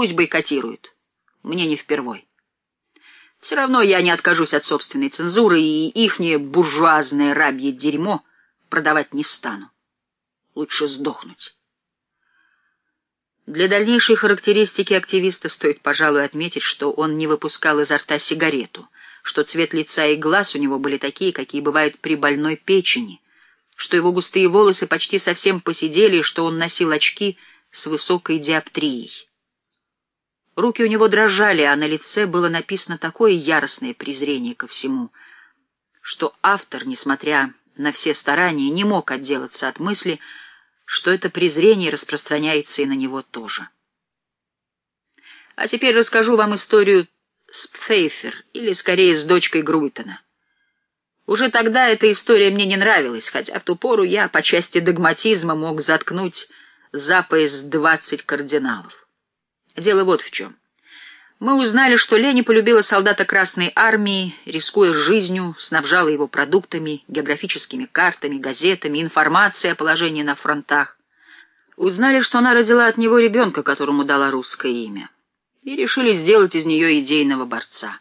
Пусть бойкотируют. Мне не впервой. Все равно я не откажусь от собственной цензуры, и ихнее буржуазное рабье дерьмо продавать не стану. Лучше сдохнуть. Для дальнейшей характеристики активиста стоит, пожалуй, отметить, что он не выпускал изо рта сигарету, что цвет лица и глаз у него были такие, какие бывают при больной печени, что его густые волосы почти совсем посидели, и что он носил очки с высокой диоптрией. Руки у него дрожали, а на лице было написано такое яростное презрение ко всему, что автор, несмотря на все старания, не мог отделаться от мысли, что это презрение распространяется и на него тоже. А теперь расскажу вам историю с Пфейфер, или скорее с дочкой Груйтона. Уже тогда эта история мне не нравилась, хотя в ту пору я по части догматизма мог заткнуть за пояс двадцать кардиналов. Дело вот в чем. Мы узнали, что Лени полюбила солдата Красной Армии, рискуя жизнью, снабжала его продуктами, географическими картами, газетами, информацией о положении на фронтах. Узнали, что она родила от него ребенка, которому дала русское имя. И решили сделать из нее идейного борца.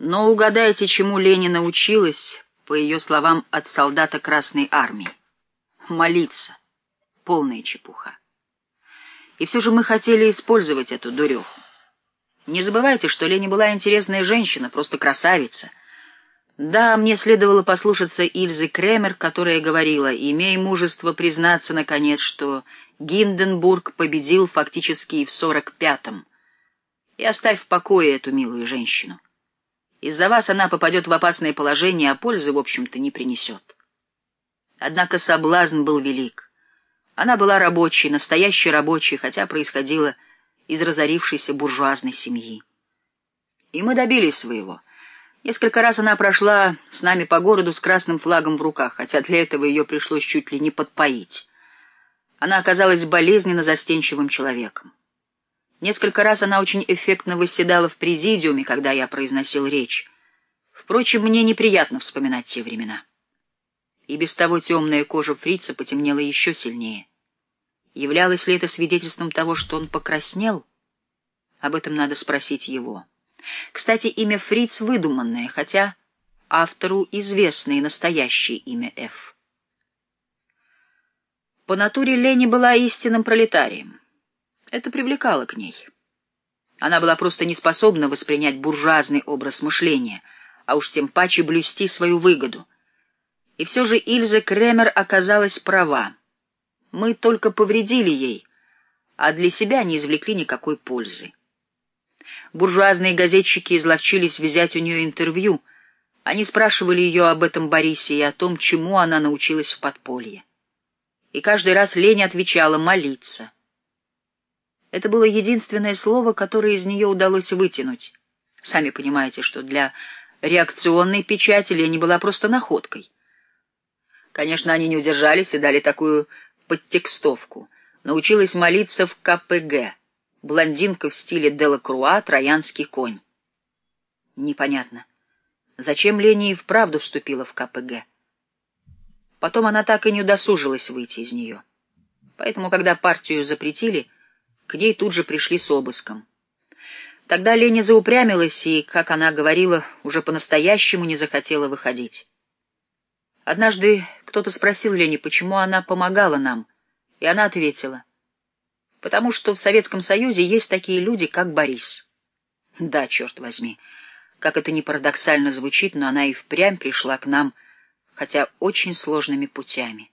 Но угадайте, чему Лени научилась, по ее словам, от солдата Красной Армии. Молиться. Полная чепуха. И все же мы хотели использовать эту дуреху. Не забывайте, что Лене была интересная женщина, просто красавица. Да, мне следовало послушаться Ильзы Кремер, которая говорила, «Имей мужество признаться, наконец, что Гинденбург победил фактически в сорок пятом. И оставь в покое эту милую женщину. Из-за вас она попадет в опасное положение, а пользы, в общем-то, не принесет». Однако соблазн был велик. Она была рабочей, настоящей рабочей, хотя происходила из разорившейся буржуазной семьи. И мы добились своего. Несколько раз она прошла с нами по городу с красным флагом в руках, хотя для этого ее пришлось чуть ли не подпоить. Она оказалась болезненно застенчивым человеком. Несколько раз она очень эффектно восседала в президиуме, когда я произносил речь. Впрочем, мне неприятно вспоминать те времена и без того темная кожа фрица потемнела еще сильнее. Являлось ли это свидетельством того, что он покраснел? Об этом надо спросить его. Кстати, имя Фриц выдуманное, хотя автору известное настоящее имя Ф. По натуре Лени была истинным пролетарием. Это привлекало к ней. Она была просто не способна воспринять буржуазный образ мышления, а уж тем паче блюсти свою выгоду — и все же Ильза Кремер оказалась права. Мы только повредили ей, а для себя не извлекли никакой пользы. Буржуазные газетчики изловчились взять у нее интервью. Они спрашивали ее об этом Борисе и о том, чему она научилась в подполье. И каждый раз Леня отвечала «молиться». Это было единственное слово, которое из нее удалось вытянуть. Сами понимаете, что для реакционной печати Лени была просто находкой. Конечно, они не удержались и дали такую подтекстовку. Научилась молиться в КПГ. Блондинка в стиле Делакруа, троянский конь. Непонятно. Зачем Лени и вправду вступила в КПГ? Потом она так и не удосужилась выйти из нее. Поэтому, когда партию запретили, к ней тут же пришли с обыском. Тогда Леня заупрямилась и, как она говорила, уже по-настоящему не захотела выходить. Однажды кто-то спросил Лене, почему она помогала нам, и она ответила, потому что в Советском Союзе есть такие люди, как Борис. Да, черт возьми, как это ни парадоксально звучит, но она и впрямь пришла к нам, хотя очень сложными путями.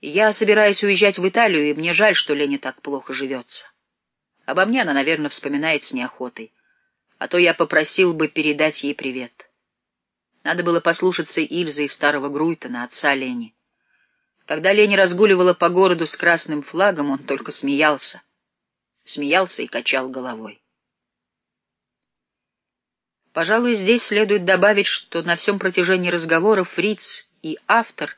Я собираюсь уезжать в Италию, и мне жаль, что Лене так плохо живется. Обо мне она, наверное, вспоминает с неохотой, а то я попросил бы передать ей привет. Надо было послушаться Ильзы и старого Груйтона, отца Лени. Когда Лени разгуливала по городу с красным флагом, он только смеялся. Смеялся и качал головой. Пожалуй, здесь следует добавить, что на всем протяжении разговора Фриц и автор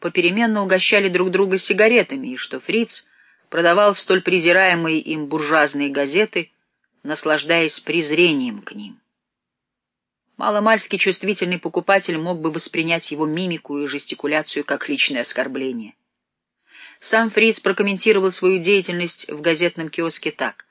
попеременно угощали друг друга сигаретами, и что Фриц продавал столь презираемые им буржуазные газеты, наслаждаясь презрением к ним. Маломальски чувствительный покупатель мог бы воспринять его мимику и жестикуляцию как личное оскорбление. Сам Фриц прокомментировал свою деятельность в газетном киоске так.